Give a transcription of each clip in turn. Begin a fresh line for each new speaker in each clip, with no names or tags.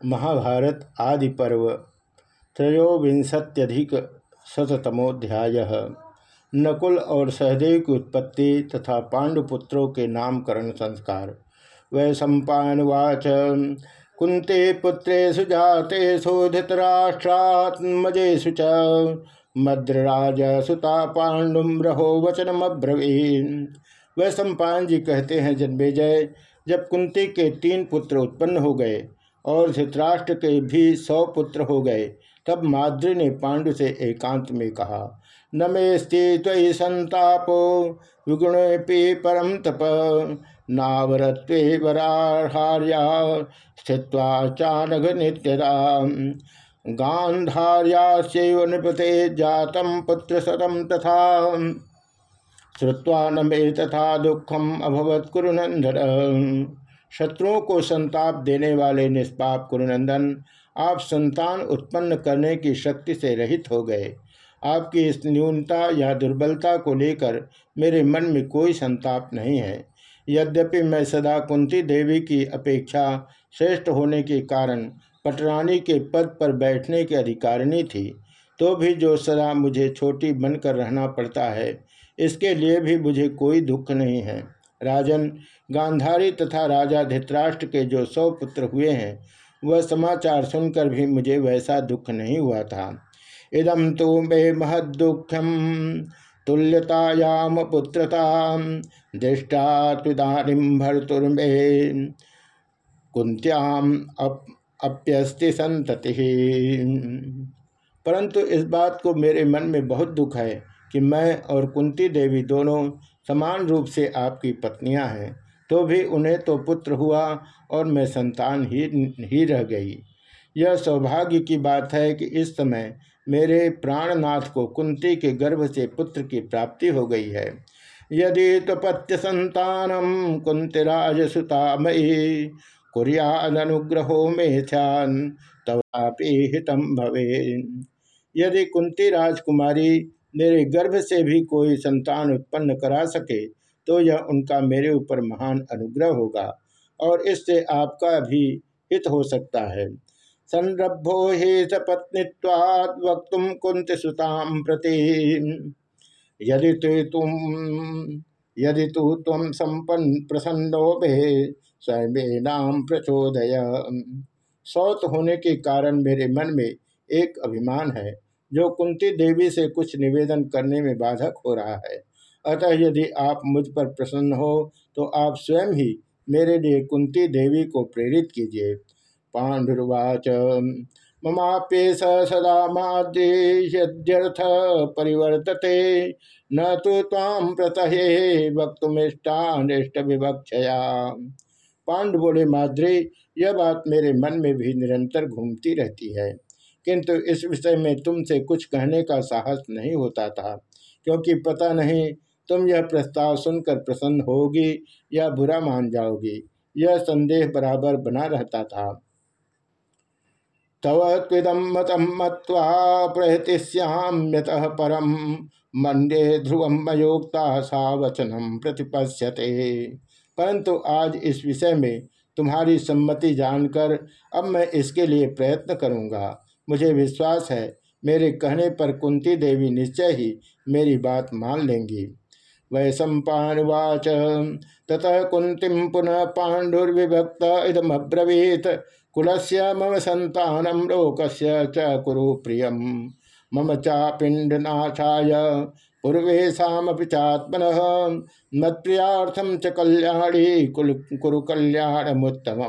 महाभारत आदि पर्व त्रयोविंशत्यधिक शतमोध्याय नकुल और सहदेव की उत्पत्ति तथा पांडुपुत्रों के नामकरण संस्कार। वै सम्पावाच कुंते पुत्रेशु जातेषु धृतराष्ट्रात्मजेषु च। मद्रराज सुता पांडुम रहो वचनमब्रवीन। वह सम्पान जी कहते हैं, जन्मेजय, जब कुंती के तीन पुत्र उत्पन्न हो गए और धृतराष्ट्र के भी सौ पुत्र हो गए। तब माद्री ने पांडु से एकांत में कहा, न मे संतापो विगुण परम तप। नावरत्वे वराहार्या स्थित्वा चानघ नित्यदा। गांधार्यास्यैव नृपते जातम पुत्र शतम तथा। श्रुवा न मे तथा दुखम अभवत कुरुनंदन शत्रुओं को संताप देने वाले निष्पाप कुरुनंदन आप संतान उत्पन्न करने की शक्ति से रहित हो गए। आपकी इस न्यूनता या दुर्बलता को लेकर मेरे मन में कोई संताप नहीं है। यद्यपि मैं सदा कुंती देवी की अपेक्षा श्रेष्ठ होने के कारण पटरानी के पद पर बैठने की अधिकारिणी थी तो भी जो सदा मुझे छोटी बनकर रहना पड़ता है, इसके लिए भी मुझे कोई दुख नहीं है। राजन गांधारी तथा राजा धृतराष्ट्र के जो सौ पुत्र हुए हैं वह समाचार सुनकर भी मुझे वैसा दुख नहीं हुआ था। इदम तो मे महदुखम तुल्यतायाम पुत्रता दृष्टा तुदारिम भरतुर्मे कुंत्याम अप, अप्यस्ति संतति परंतु इस बात को मेरे मन में बहुत दुख है कि मैं और कुंती देवी दोनों समान रूप से आपकी पत्नियाँ हैं तो भी उन्हें तो पुत्र हुआ और मैं संतान ही ही रह गई। यह सौभाग्य की बात है कि इस समय मेरे प्राणनाथ को कुंती के गर्भ से पुत्र की प्राप्ति हो गई है। यदि तपत्य संतानम कुंतिराज सुतामयी कुरियादनुग्रहो में ध्यान, तवापि हितम भवे यदि कुंती राजकुमारी मेरे गर्भ से भी कोई संतान उत्पन्न करा सके तो यह उनका मेरे ऊपर महान अनुग्रह होगा और इससे आपका भी हित हो सकता है। संरभो हे सपत्नीवाद वक्त कुंत सुताम प्रति यदि तुम, यदि तो तुम संपन्न प्रसन्नो स्वयं नाम प्रचोदय। सौत होने के कारण मेरे मन में एक अभिमान है जो कुंती देवी से कुछ निवेदन करने में बाधक हो रहा है। अतः यदि आप मुझ पर प्रसन्न हो तो आप स्वयं ही मेरे लिए कुंती देवी को प्रेरित कीजिए। पांडुर्वाच ममाप्येश सदा माद्यर्थ परिवर्तते, न तो ताम प्रतहे वक्तुमिष्टानिष्ट विवक्षया। पांडु बोले, माद्री, यह बात मेरे मन में भी निरंतर घूमती रहती है। किंतु इस विषय में तुमसे कुछ कहने का साहस नहीं होता था, क्योंकि पता नहीं तुम यह प्रस्ताव सुनकर प्रसन्न होगी या बुरा मान जाओगी, यह संदेह बराबर बना रहता था। तव त्विदम मतम मत्वा प्रहतिश्याम्यत परम मंडे ध्रुवम मयोक्ता सा वचनम प्रतिपश्यते। परंतु आज इस विषय में तुम्हारी सम्मति जानकर अब मैं इसके लिए प्रयत्न करूँगा। मुझे विश्वास है, मेरे कहने पर कुंती देवी निश्चय ही मेरी बात मान लेंगी। वै सम्पावाच ततः कुंतीम पुनः पाण्डुर्विभक्त इदमब्रवीत कुलस्य मम संतानम लोकस्य च कुरु प्रियम। मम चापिंडनाशाय पूर्वेशापि चात्मन मत्प्रियार्थम च कल्याणी कुल कुरु कल्याणमुत्तम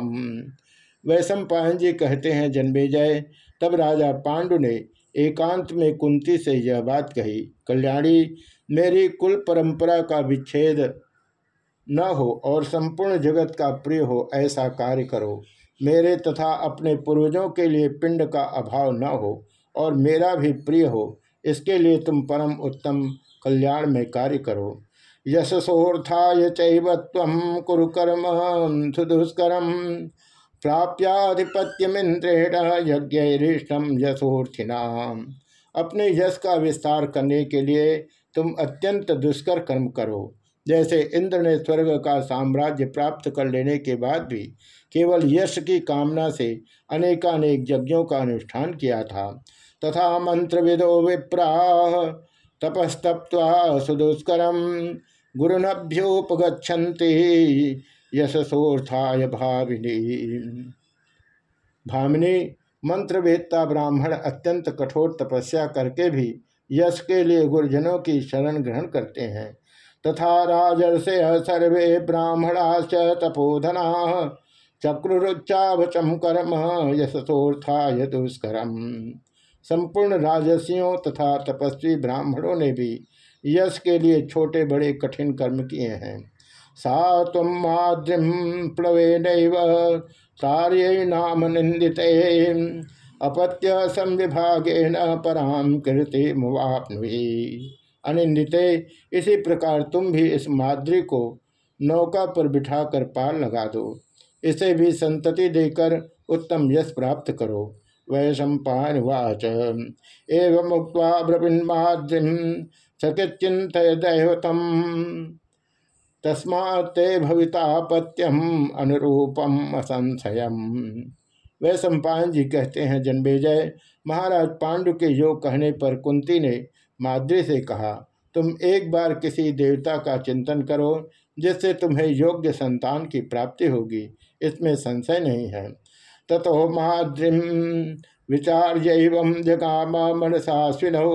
वैशंपायन जी कहते हैं जन्मेजय तब राजा पांडु ने एकांत में कुंती से यह बात कही, कल्याणी, मेरी कुल परंपरा का विच्छेद न हो और संपूर्ण जगत का प्रिय हो, ऐसा कार्य करो। मेरे तथा अपने पूर्वजों के लिए पिंड का अभाव न हो और मेरा भी प्रिय हो, इसके लिए तुम परम उत्तम कल्याण में कार्य करो। यशसोर्थाय चैवत्व कुरु कर्म, सुदुष्करम। प्राप्याधिपत्यमिंद्रेण यज्ञरिष्टम यशोर्थिना अपने यश का विस्तार करने के लिए तुम अत्यंत दुष्कर कर्म करो। जैसे इंद्र ने स्वर्ग का साम्राज्य प्राप्त कर लेने के बाद भी केवल यश की कामना से अनेकानेक यज्ञों का अनुष्ठान किया था। तथा मंत्र विदो विप्रा तपस्तप्वा सुदुष्करम। गुरुनभ्योपगछन्ति यशसोर्थाय भाविनी भामिनी, मंत्रवेत्ता ब्राह्मण अत्यंत कठोर तपस्या करके भी यश के लिए गुरुजनों की शरण ग्रहण करते हैं। तथा राजर्षय सर्वे ब्राह्मणाश्च तपोधना चक्रुच्चावचम कर्म यशसोर्थाय दुष्करम। संपूर्ण राजसियों तथा तपस्वी ब्राह्मणों ने भी यश के लिए छोटे बड़े कठिन कर्म किए हैं। सा तम माद्रिम प्लवे नाम निंदित अपत्य संविभागे न पराम कृति मुवापनुई अनिंदिते इसी प्रकार तुम भी इस माद्री को नौका पर बिठाकर पार लगा दो। इसे भी संतति देकर उत्तम यश प्राप्त करो। वै सम्पावाच एवं मुक्त ब्रवीन्माद्रिम सचिंत दैवतम। तस्मात्ते भवितापत्यम अनुरूपम असंशयम। वह सम्पायन जी कहते हैं जन्मेजय महाराज पांडु के योग कहने पर कुंती ने माद्री से कहा, तुम एक बार किसी देवता का चिंतन करो, जिससे तुम्हें योग्य संतान की प्राप्ति होगी। इसमें संशय नहीं है। ततो माद्रिम विचार्य जगाम मनसास्विनौ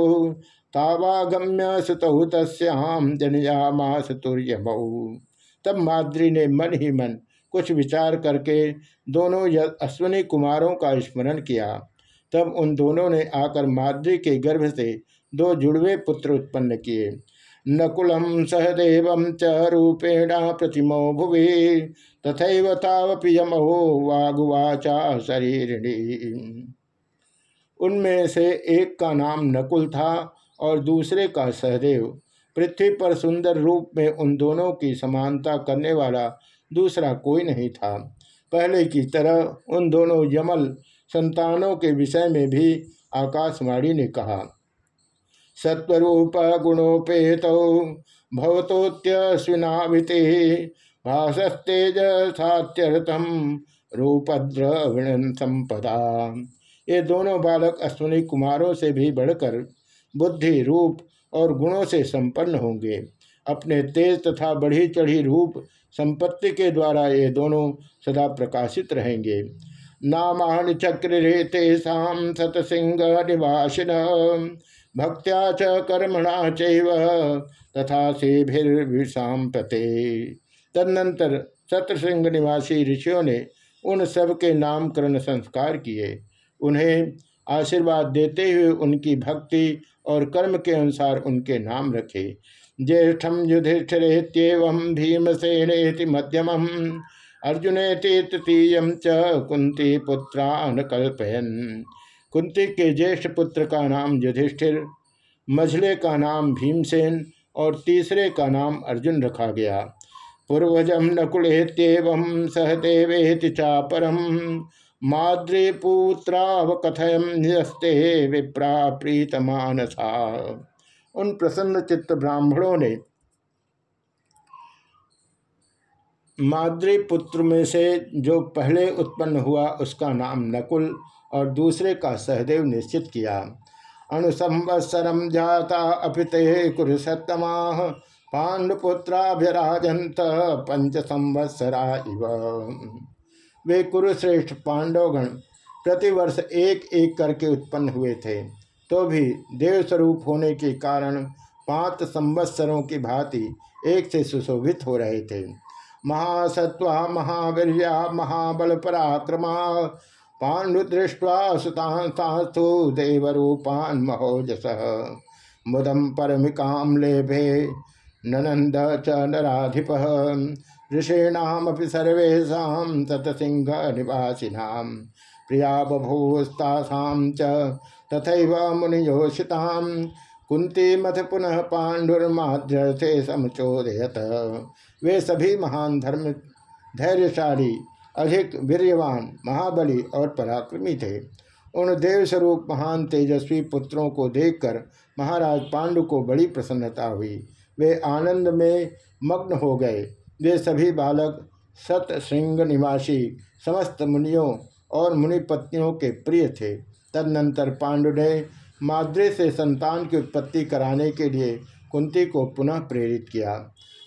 तावागम्य सुतहु तस्याम जनयामास तुर्यमऊ तब माद्री ने मन ही मन कुछ विचार करके दोनों अश्विनी कुमारों का स्मरण किया। तब उन दोनों ने आकर माद्री के गर्भ से दो जुड़वे पुत्र उत्पन्न किए। नकुलम सहदेव च रूपेण प्रतिमो भुवि तथा तावपि यमहो वागुवाचा शरीरिणी। उनमें से एक का नाम नकुल था और दूसरे का सहदेव, पृथ्वी पर सुंदर रूप में उन दोनों की समानता करने वाला दूसरा कोई नहीं था। पहले की तरह उन दोनों यमल संतानों के विषय में भी आकाशवाणी ने कहा, सत्वरूप गुणोपेत भवतोत्यश्विनाविते भाषस्तेज सात्यर्थम रूपद्रविण संपदा। ये दोनों बालक अश्विनी कुमारों से भी बढ़कर बुद्धि रूप और गुणों से संपन्न होंगे। अपने तेज तथा बढ़ी चढ़ी रूप संपत्ति के द्वारा ये दोनों सदा प्रकाशित रहेंगे। नामान चक्र रेते शाम सतसिंह निवासिन भक्त्या च कर्मणा चैव, तथा से पते तदनंतर सत्रसिंह निवासी ऋषियों ने उन सब के नामकरण संस्कार किए। उन्हें आशीर्वाद देते हुए उनकी भक्ति और कर्म के अनुसार उनके नाम रखे। ज्येष्ठम युधिष्ठिरेत्यव भीमसेनेति मध्यम अर्जुनेति तृतीय च कुंती पुत्रान कल्पयन। कुंती के ज्येष्ठ पुत्र का नाम युधिष्ठिर, मझले का नाम भीमसेन और तीसरे का नाम अर्जुन रखा गया। पूर्वजम नकुलेत्यव सहदेवेति चापरम माद्रीपुत्रावकथयम निस्ते विप्रा प्रीतमानसा उन प्रसन्न चित्त ब्राह्मणों ने माद्रीपुत्र में से जो पहले उत्पन्न हुआ उसका नाम नकुल और दूसरे का सहदेव निश्चित किया। अणुसंवत्सरम जाता अपिते कुरुसतमा पांडुपुत्राभ्यराजंत पंच संवत्सरा इव। वे कुरुश्रेष्ठ पांडवगण प्रतिवर्ष एक एक करके उत्पन्न हुए थे। तो भी देवस्वरूप होने के कारण पाँच संवत्सरों की भांति एक से सुशोभित हो रहे थे। महासत्वा महावीर महाबल पराक्रमा पांडुदृष्ट्वा सुतांस्तु देवरूपान महोजस। मुदम परमिकाम लेभे ननंद च नराधिप। ऋषीणामपि सर्वेशा ततसिंह निवासीना प्रिया बभूस्तासां च तथैव मुनियोषितां कुंती मथ पुनः पांडुर्माध्य समुचोदयत। वे सभी महान धर्म, धैर्यशाली, अधिक वीर्यवान, महाबली और पराक्रमी थे। उन देवस्वरूप महान तेजस्वी पुत्रों को देखकर महाराज पांडु को बड़ी प्रसन्नता हुई। वे आनंद में मग्न हो गए। वे सभी बालक, सत श्रृंग निवासी, समस्त मुनियों और मुनि पत्नियों के प्रिय थे। तदनंतर पांडु ने माद्रे से संतान की उत्पत्ति कराने के लिए कुंती को पुनः प्रेरित किया।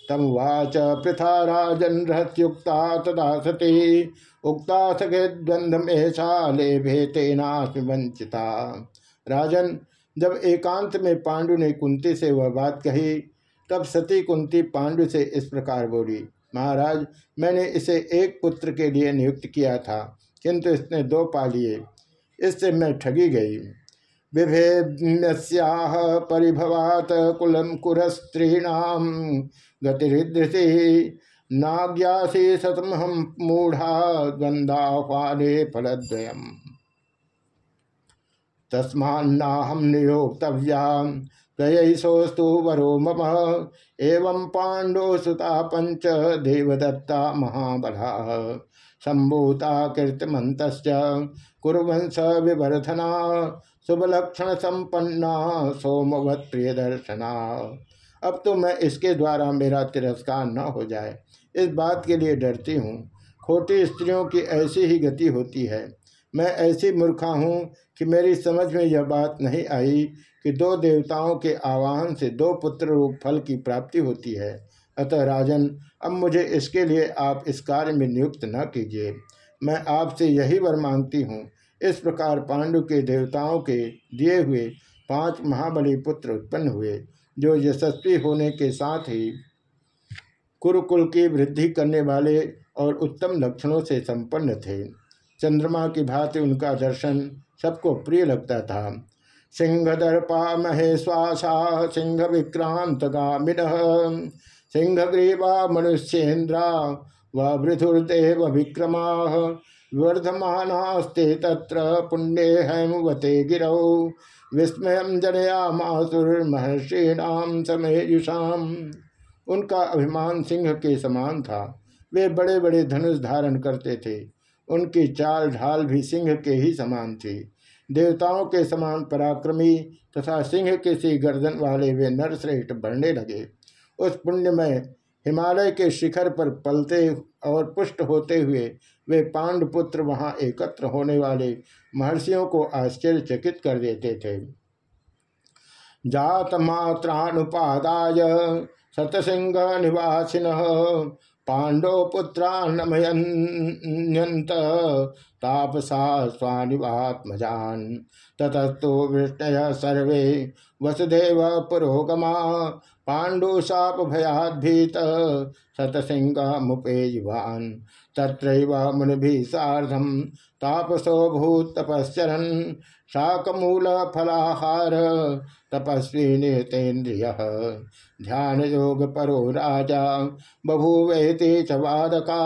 तम वाच पृथा राजन रहस्युक्ता तदा सती उक्ता सके द्वंद में भेतेना वंचिता राजन, जब एकांत में पांडु ने कुंती से वह बात कही तब सती कुंती पांडु से इस प्रकार बोली, महाराज, मैंने इसे एक पुत्र के लिए नियुक्त किया था, किंतु इसने दो पा लिए इससे मैं ठगी गई। विभेद्याह परिभवात कुलम कुरस्त्रीणाम गतिरिदृशि नाग्यासी सतमहम मूढ़ा गंधाह्वाने फलद्वयम्। तस्मान्नाहम नियोक्तव्या तयसोस्तु वरो मम एवं पांडो सुता पंच देवदत्ता महाबला। संभूता कीर्तिमत कुरंस विवर्धना। शुभलक्षण संपन्ना सोमवत प्रिय दर्शना अब तो मैं इसके द्वारा मेरा तिरस्कार न हो जाए। इस बात के लिए डरती हूँ। खोटी स्त्रियों की ऐसी ही गति होती है। मैं ऐसी मूर्खा हूँ कि मेरी समझ में यह बात नहीं आई कि दो देवताओं के आवाहन से दो पुत्र रूप फल की प्राप्ति होती है। अतः राजन, अब मुझे इसके लिए आप इस कार्य में नियुक्त न कीजिए। मैं आपसे यही वर मांगती हूँ, इस प्रकार पांडु के देवताओं के दिए हुए पाँच महाबली पुत्र उत्पन्न हुए, जो यशस्वी होने के साथ ही कुरुकुल की वृद्धि करने वाले और उत्तम लक्षणों से संपन्न थे। चंद्रमा की भांति उनका दर्शन सबको प्रिय लगता था। सिंह दर्पा महेश्वासा सिंह विक्रांत गामिन सिंह ग्रीवा मनुष्येन्द्रा, व वृथुर्देव विक्रमा वर्धमानास्ते तत्र पुण्य हेमवते गिरौ, विस्मय जनया जनयामासुर्महर्षीणाम समेयुषाम उनका अभिमान सिंह के समान था। वे बड़े बड़े धनुष धारण करते थे। उनकी चाल ढाल भी सिंह के ही समान थी। देवताओं के समान पराक्रमी तथा सिंह के सी गर्दन वाले वे नरश्रेष्ठ बढ़ने लगे। उस पुण्य में हिमालय के शिखर पर पलते और पुष्ट होते हुए वे पांडपुत्र वहाँ एकत्र होने वाले महर्षियों को आश्चर्यचकित कर देते थे। जात मात्रानुपादाय सतसिंह निवासिन पांडव पुत्रा नमयन्यंत तापसा स्वानिवात्मजान। ततस्तु विष्णय सर्वे वसुदेव पुरोगमा पाण्डुशाप भयाद्भीत शतसिंह मुपेयवान तत्रैव मुनि साधम तापसो भूत तपश्चरन शाकमूल फलाहार तपस्वी नेतेन्द्रिय ध्यान योग परो राजा बभूवेति च वादका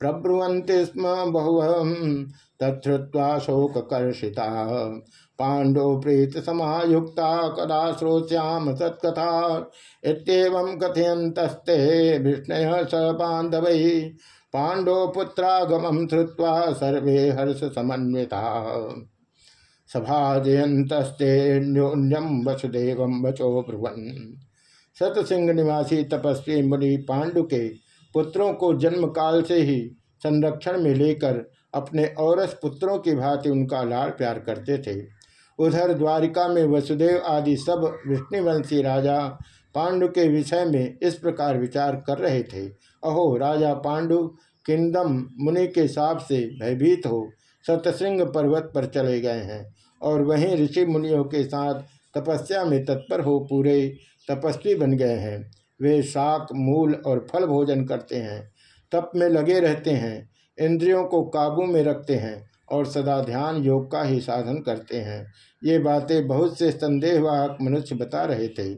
प्रब्रुवन्ति स्म बहुवम तत्वा शोककर्षिता। पांडो प्रीत समायुक्ता कदा श्रोश्याम सत्कथा इतम कथयंतस्ते विष्णु स बांधव पांडो पुत्रागम श्रुवा सर्वे हर्ष समन्विता सभाजयंतस्तेन्योन्यम वसुदेव वचो ब्रुवन। सतसिंह निवासी तपस्वी मुनि पांडु के पुत्रों को जन्म काल से ही संरक्षण में लेकर अपने औरस पुत्रों की भांति उनका लाड़ प्यार करते थे। उधर द्वारिका में वसुदेव आदि सब विष्णुवंशी राजा पांडु के विषय में इस प्रकार विचार कर रहे थे। अहो, राजा पांडु किंदम मुनि के साप से भयभीत हो सतसिंह पर्वत पर चले गए हैं और वहीं ऋषि मुनियों के साथ तपस्या में तत्पर हो पूरे तपस्वी बन गए हैं। वे शाक मूल और फल भोजन करते हैं, तप में लगे रहते हैं, इंद्रियों को काबू में रखते हैं और सदा ध्यान योग का ही साधन करते हैं। ये बातें बहुत से संदेहवाहक मनुष्य बता रहे थे।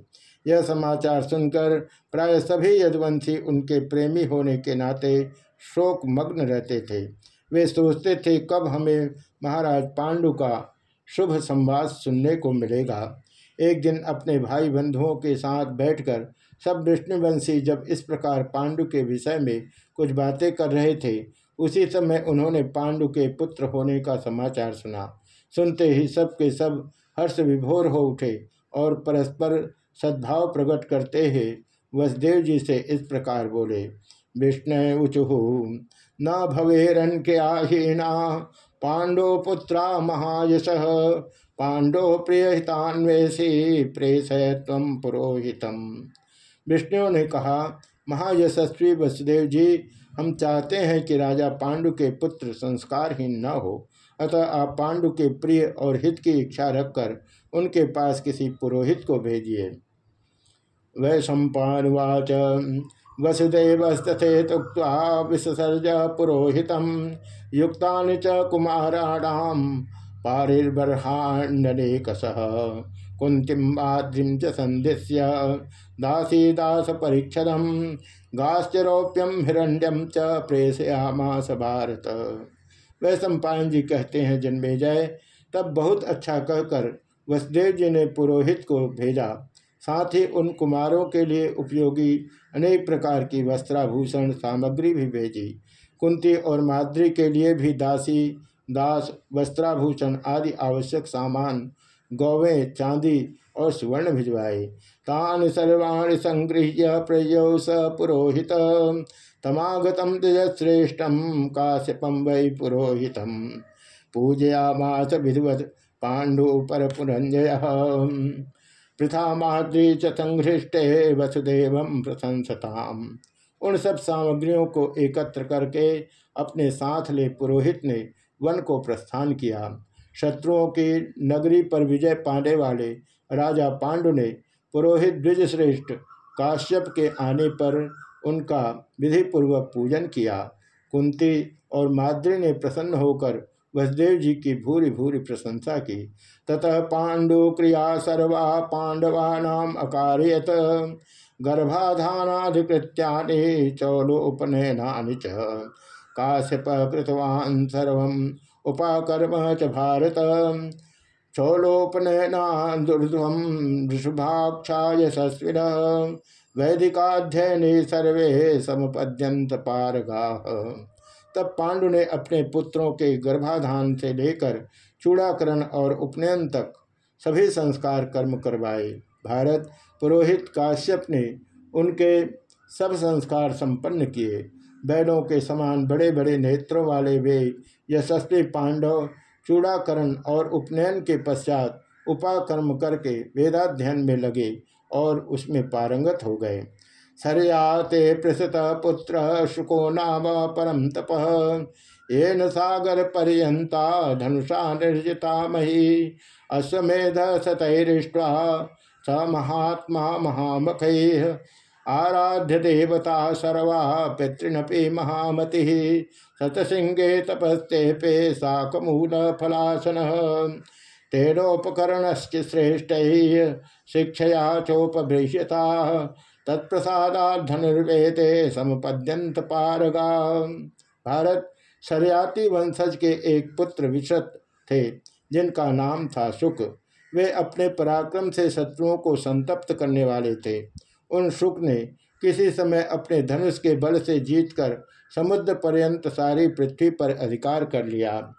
यह समाचार सुनकर प्राय सभी यदवंशी उनके प्रेमी होने के नाते शोक मग्न रहते थे। वे सोचते थे, कब हमें महाराज पांडु का शुभ संवाद सुनने को मिलेगा। एक दिन अपने भाई बंधुओं के साथ बैठकर सब विष्णुवंशी जब इस प्रकार पांडु के विषय में कुछ बातें कर रहे थे, उसी समय उन्होंने पांडु के पुत्र होने का समाचार सुना। सुनते ही सब के सब हर्ष विभोर हो उठे और परस्पर सद्भाव प्रकट करते हुए वसुदेव जी से इस प्रकार बोले, विष्णु उचु न भवेरन के आहीना, पांडो पुत्रा महायश, पांडो प्रिय हितान्वेषी प्रेस तम पुरोहितम। विष्णु ने कहा, महायशस्वी वसुदेव जी, हम चाहते हैं कि राजा पांडु के पुत्र संस्कारहीन न हो। अतः आप पांडु के प्रिय और हित की इच्छा रखकर उनके पास किसी पुरोहित को भेजिए। वै सम्पावाच वसुदेवस्तथे तुक्ता विससर्ज पुरोहित युक्ता च कुमाराणाम पारिर्बर्हाण्यनेकश कुंतीम आद्रिम च संदिश्य दासी दास परीक्षदम गाश्चरोप्यम हिरण्यम च प्रेषयामास भारत। वह जी कहते हैं, जन्मे जय। तब बहुत अच्छा कहकर वसुदेव जी ने पुरोहित को भेजा। साथ ही उन कुमारों के लिए उपयोगी अनेक प्रकार की वस्त्राभूषण सामग्री भी भेजी। कुंती और माद्री के लिए भी दासी, दास, वस्त्राभूषण आदि आवश्यक सामान, गौवें, चांदी और सुवर्ण भिजवाए। तान सर्वाणी संगृह्य प्रयो स पुरोहित तमागतम श्रेष्ठम काश्यपम वै पुरोहित पूजयामास विधिवत पांडु पर पुरंजय पृथा माद्री च संघृष्टे वसुदेव प्रशंसताम। उन सब सामग्रियों को एकत्र करके अपने साथ ले पुरोहित ने वन को प्रस्थान किया। शत्रुओं की नगरी पर विजय पाने वाले राजा पांडु ने पुरोहित द्विजश्रेष्ठ काश्यप के आने पर उनका विधिपूर्वक पूजन किया। कुंती और माद्री ने प्रसन्न होकर वसुदेव जी की भूरी भूरी प्रशंसा की। ततः पांडु क्रिया सर्वा पांडवानाम अकार्यत। गर्भाधानाधिकृत्यानि चौलोपनयनानि च। काश्यप कृतवान् सर्वम्, उपाकर्म च भारत। चौलोपनयना चौलोपनयनादुर्ध्वं ऋषभाक्षा यशस्विन वैदिकाध्ययने सर्वे समपद्यंत पारगा। तब पांडु ने अपने पुत्रों के गर्भाधान से लेकर चूड़ाकरण और उपनयन तक सभी संस्कार कर्म करवाए। भारत पुरोहित काश्यप ने उनके सब संस्कार संपन्न किए। बैलों के समान बड़े बड़े नेत्रों वाले वे यशस्वी पांडव चूड़ाकरण और उपनयन के पश्चात उपाकर्म करके वेदाध्ययन में लगे और उसमें पारंगत हो गए। सर्याते प्रसत पुत्र शुको नाम परम तप। येन सागर पर्यंता धनुषा निर्जिता मही। अश्वेध सतैरिष्ट्वा स महात्मा महामख। आराध्य देवता सर्वा पितृनपि महामति। तपस्ते पे शाकमूल फलासन। तेनोपकरणश्च श्रेष्ठ शिक्षया चोपभृश्यता तत्प्रसादात धनुर्वेदे समपद्यंत पारगा भारत शरियाती वंशज के एक पुत्र विशत थे, जिनका नाम था शुक। वे अपने पराक्रम से शत्रुओं को संतप्त करने वाले थे। उन शुक ने किसी समय अपने धनुष के बल से जीतकर समुद्र पर्यंत सारी पृथ्वी पर अधिकार कर लिया।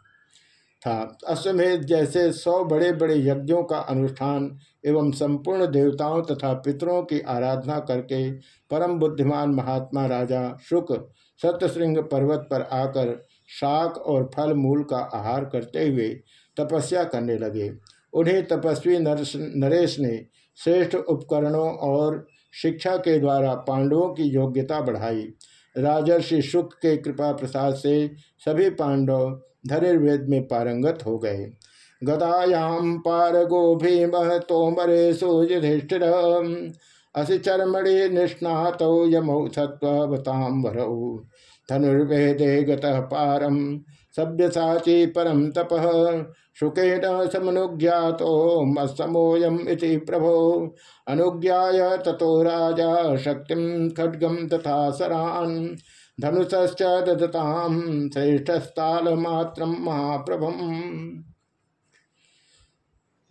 था। अश्वमेध जैसे सौ बड़े बड़े यज्ञों का अनुष्ठान एवं संपूर्ण देवताओं तथा पितरों की आराधना करके परम बुद्धिमान महात्मा राजा शुक सतश्रृंग पर्वत पर आकर शाक और फल मूल का आहार करते हुए तपस्या करने लगे। उन्हें तपस्वी नरेश ने श्रेष्ठ उपकरणों और शिक्षा के द्वारा पांडवों की योग्यता बढ़ाई। राजर्षि शुक के कृपा प्रसाद से सभी पांडव धनुर्वेद में पारंगत हो गए गदायाम पारगो भीम तोमरे सुधिष्ठिर असि चरमणि निष्णात यमौ सत्वताम वरऊ धनुर्वेदे गतः पारम सभ्यसाची परम तप। शुकेन इति प्रभो। अनुज्ञाय ततो राजा शक्ति खड्गम तथा सरान। धनुष्च ददताम श्रेष्ठस्तालमात्र महाप्रभम।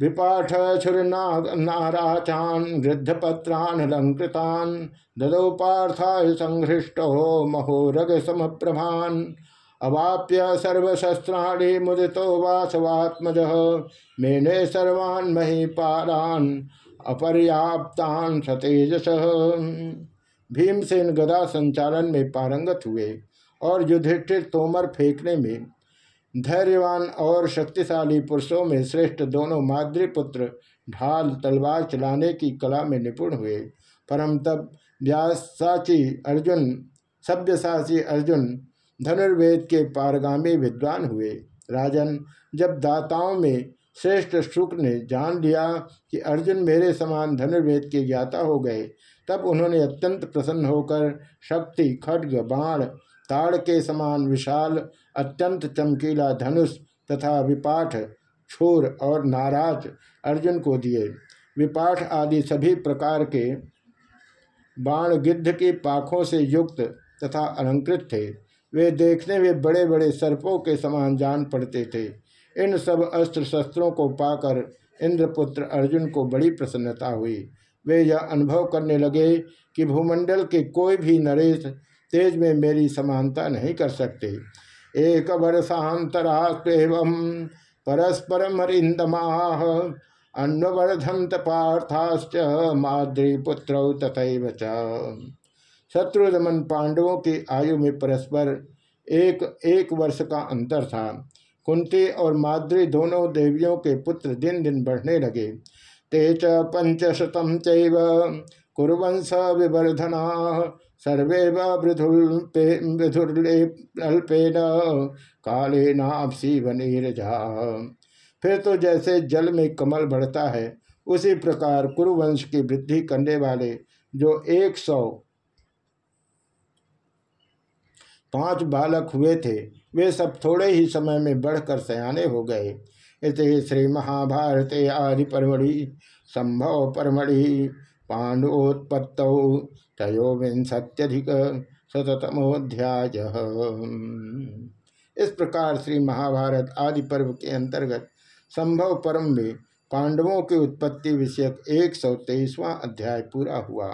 विपाठ छुर्नाराचान गृद्धपत्रान अलंकृतान ददौ पार्थाय संहृष्टो महोरग समप्रभान अवाप्य सर्वशस्त्राणी मुदितो वासवात्मज, मेने सर्वान् महीपालान्, अपर्याप्तान् सतेजस। भीमसेन गदा संचालन में पारंगत हुए और युधिष्ठिर तोमर फेंकने में धैर्यवान और शक्तिशाली पुरुषों में श्रेष्ठ दोनों माद्रीपुत्र ढाल तलवार चलाने की कला में निपुण हुए। परम तब व्यासाची अर्जुन, सभ्यसाची अर्जुन, धनुर्वेद के पारगामी विद्वान हुए। राजन, जब दाताओं में श्रेष्ठ शुक्र ने जान लिया कि अर्जुन मेरे समान धनुर्वेद के ज्ञाता हो गए तब उन्होंने अत्यंत प्रसन्न होकर शक्ति, खड्ग, बाण, ताड़ के समान विशाल, अत्यंत चमकीला धनुष तथा विपाठ, छोर और नाराज़ अर्जुन को दिए। विपाठ आदि सभी प्रकार के बाण गिद्ध की पाखों से युक्त तथा अलंकृत थे। वे देखने में बड़े बड़े सर्पों के समान जान पड़ते थे। इन सब अस्त्र शस्त्रों को पाकर इंद्रपुत्र अर्जुन को बड़ी प्रसन्नता हुई। वे यह अनुभव करने लगे कि भूमंडल के कोई भी नरेश तेज में मेरी समानता नहीं कर सकते। एक वर्षांतरास्व परस्पर मरिंदमा अन्वर्धंत पार्थाश्च माद्रीपुत्र तथा च। शत्रुदमन पांडवों की आयु में परस्पर एक एक वर्ष का अंतर था। कुंती और माद्री दोनों देवियों के पुत्र दिन दिन बढ़ने लगे। ते च पंचशतम चैव। कुरंस विवर्धना। सर्वे वृधुर्लेपेन काले नापसी वनीरजा। फिर तो जैसे जल में कमल बढ़ता है, उसी प्रकार कुरुवंश की वृद्धि करने वाले जो एक सौ पाँच बालक हुए थे, वे सब थोड़े ही समय में बढ़कर सयाने हो गए। इस श्री महाभारत आदि परमढ़ि संभव परमढ़ि पांडवोत्पत्त त्रयोविंशत्यधिक शतमोध्याय इस प्रकार श्री महाभारत आदि पर्व के अंतर्गत संभव परम में पांडवों की उत्पत्ति विषयक एक सौ तेईसवां अध्याय पूरा हुआ।